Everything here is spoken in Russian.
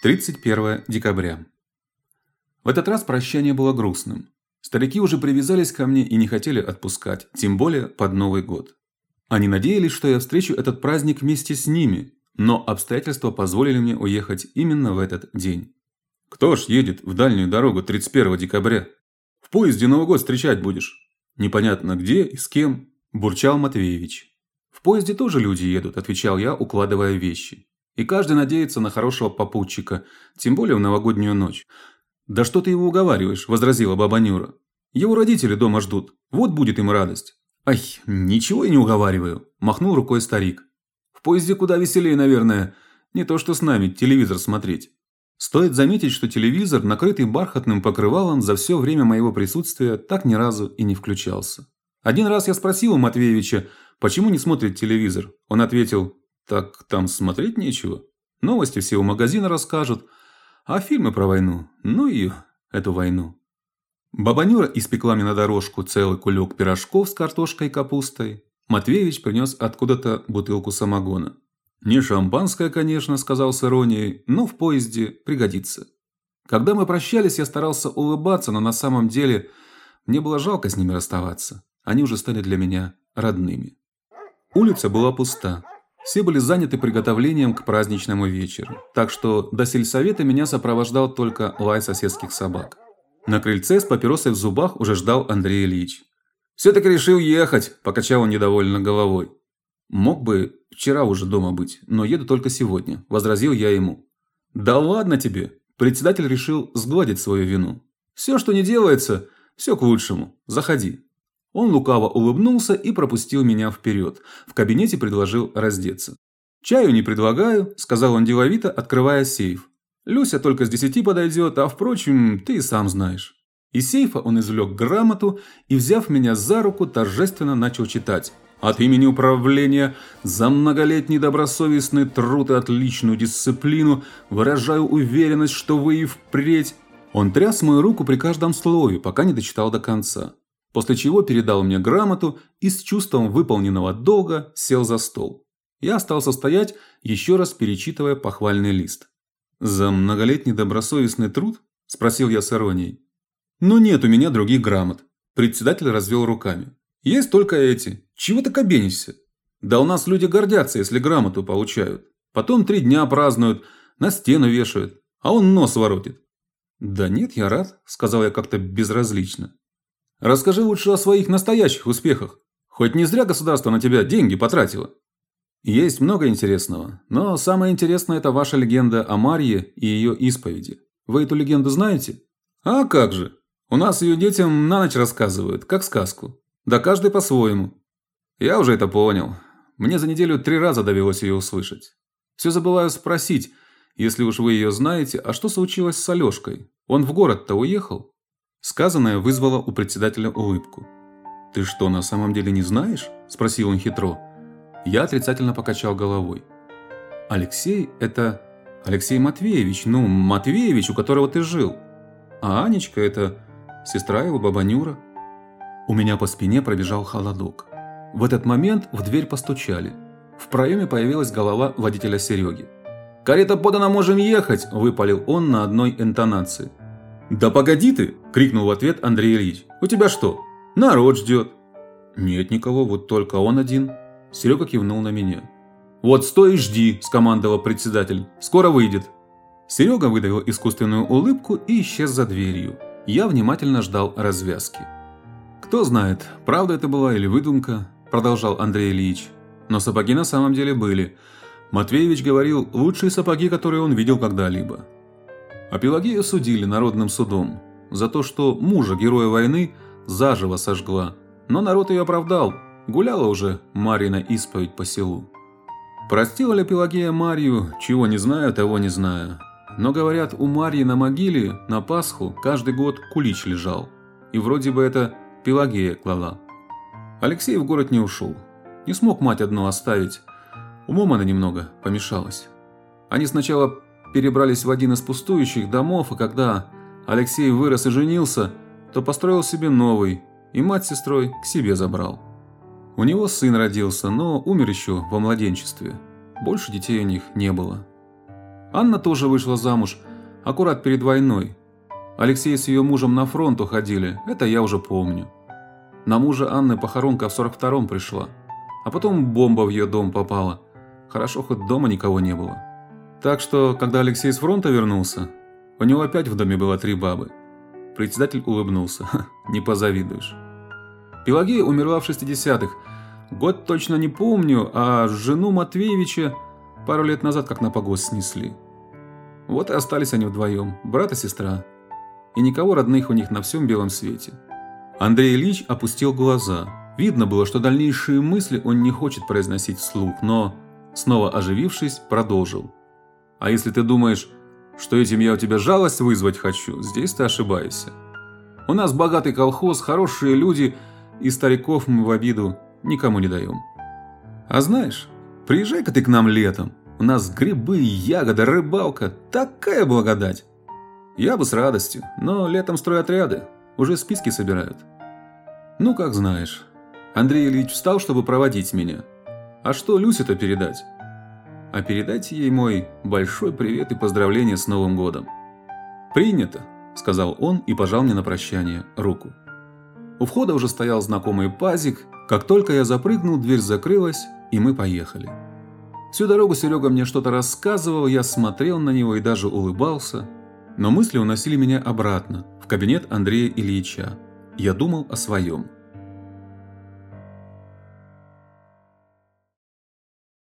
31 декабря. В этот раз прощание было грустным. Старики уже привязались ко мне и не хотели отпускать, тем более под Новый год. Они надеялись, что я встречу этот праздник вместе с ними, но обстоятельства позволили мне уехать именно в этот день. Кто ж едет в дальнюю дорогу 31 декабря? В поезде Новый год встречать будешь. Непонятно где и с кем, бурчал Матвеевич. В поезде тоже люди едут, отвечал я, укладывая вещи. И каждый надеется на хорошего попутчика, тем более в новогоднюю ночь. Да что ты его уговариваешь, возразила баба Нюра. Его родители дома ждут. Вот будет им радость. Ай, ничего я не уговариваю, махнул рукой старик. В поезде куда веселее, наверное. Не то что с нами телевизор смотреть. Стоит заметить, что телевизор, накрытый бархатным покрывалом, за все время моего присутствия так ни разу и не включался. Один раз я спросил у Матвеевича, почему не смотрит телевизор. Он ответил: так там смотреть нечего. Новости все у магазина расскажут, а фильмы про войну, ну и эту войну. Баба Нюра испекла мне на дорожку целый кулек пирожков с картошкой и капустой. Матвеевич принес откуда-то бутылку самогона. Не шампанское, конечно, сказал с иронией, но в поезде пригодится. Когда мы прощались, я старался улыбаться, но на самом деле мне было жалко с ними расставаться. Они уже стали для меня родными. Улица была пуста. Все были заняты приготовлением к праздничному вечеру, так что до сельсовета меня сопровождал только лай соседских собак. На крыльце с папиросой в зубах уже ждал Андрей Ильич. все таки решил ехать, покачал он недовольно головой. Мог бы вчера уже дома быть, но еду только сегодня, возразил я ему. Да ладно тебе, председатель решил сгладить свою вину. Все, что не делается, все к лучшему. Заходи. Он лукаво улыбнулся и пропустил меня вперед. В кабинете предложил раздеться. Чаю не предлагаю, сказал он деловито, открывая сейф. Люся только с десяти подойдет, а впрочем, ты и сам знаешь. Из сейфа он извлек грамоту и, взяв меня за руку, торжественно начал читать. От имени управления за многолетний добросовестный труд и отличную дисциплину выражаю уверенность, что вы и впредь. Он тряс мою руку при каждом слове, пока не дочитал до конца после чего передал мне грамоту и с чувством выполненного долга сел за стол. Я остался стоять, еще раз перечитывая похвальный лист. За многолетний добросовестный труд, спросил я с иронией. Но нет у меня других грамот. Председатель развел руками. Есть только эти. Чего ты кабенишься? Да у нас люди гордятся, если грамоту получают. Потом три дня празднуют, на стену вешают, а он нос воротит. Да нет, я рад, сказал я как-то безразлично. Расскажи лучше о своих настоящих успехах. Хоть не зря государство на тебя деньги потратило. Есть много интересного, но самое интересное это ваша легенда о Марье и ее исповеди. Вы эту легенду знаете? А как же? У нас ее детям на ночь рассказывают, как сказку. Да каждый по-своему. Я уже это понял. Мне за неделю три раза довелось ее услышать. Все забываю спросить, если уж вы ее знаете, а что случилось с Алёшкой? Он в город-то уехал? Сказанное вызвало у председателя улыбку. Ты что, на самом деле не знаешь? спросил он хитро. Я отрицательно покачал головой. Алексей это Алексей Матвеевич, ну, Матвеевич, у которого ты жил. А Анечка это сестра его баба Нюра. У меня по спине пробежал холодок. В этот момент в дверь постучали. В проеме появилась голова водителя Сереги. «Карета подана, можем ехать!» – выпалил он на одной интонации. «Да погоди ты!» – крикнул в ответ Андрей Ильич. «У тебя что, народ ждет?» «Нет никого, вот только он один». Серега кивнул на меня. «Вот стой и жди!» – скомандовал председатель. «Скоро выйдет!» Серега выдавил искусственную улыбку и исчез за дверью. Я внимательно ждал развязки. «Кто знает, правда это была или выдумка?» – продолжал Андрей Ильич. «Но сапоги на самом деле были. Матвеевич говорил, лучшие сапоги, которые он видел когда-либо. А Пелагею судили народным судом за то, что мужа героя войны заживо сожгла. Но народ ее оправдал. Гуляла уже Марина исповедь по селу. Простила ли Пелагея Марию, чего не знаю, того не знаю. Но говорят, у Марьи на могиле на Пасху каждый год кулич лежал. И вроде бы это Пелагея клала. Алексей в город не ушел. Не смог мать одну оставить. Умом она немного помешалась. Они сначала перебрались в один из пустующих домов, и когда Алексей вырос и женился, то построил себе новый, и мать с сестрой к себе забрал. У него сын родился, но умер еще во младенчестве. Больше детей у них не было. Анна тоже вышла замуж, аккурат перед войной. Алексей с ее мужем на фронт уходили, это я уже помню. На мужа Анны похоронка в 42-м пришла, а потом бомба в ее дом попала. Хорошо, хоть дома никого не было. Так что, когда Алексей с фронта вернулся, у него опять в доме было три бабы. Председатель улыбнулся. Не позавидуешь. Пелагея умерла в 60-х. Год точно не помню, а жену Матвеевича пару лет назад как на погост снесли. Вот и остались они вдвоем, брат и сестра. И никого родных у них на всем белом свете. Андрей Ильич опустил глаза. Видно было, что дальнейшие мысли он не хочет произносить вслух, но, снова оживившись, продолжил. А если ты думаешь, что этим я у тебя жалость вызвать хочу, здесь ты ошибаешься. У нас богатый колхоз, хорошие люди, и стариков мы в обиду никому не даем. А знаешь, приезжай-ка ты к нам летом. У нас грибы, ягоды, рыбалка. Такая благодать. Я бы с радостью, но летом стройотряды. Уже списки собирают. Ну, как знаешь. Андрей Ильич встал, чтобы проводить меня. А что Люсе-то передать? А передайте ей мой большой привет и поздравления с Новым годом. «Принято», – сказал он и пожал мне на прощание руку. У входа уже стоял знакомый пазик. Как только я запрыгнул, дверь закрылась, и мы поехали. Всю дорогу Серега мне что-то рассказывал, я смотрел на него и даже улыбался. Но мысли уносили меня обратно, в кабинет Андрея Ильича. Я думал о своем.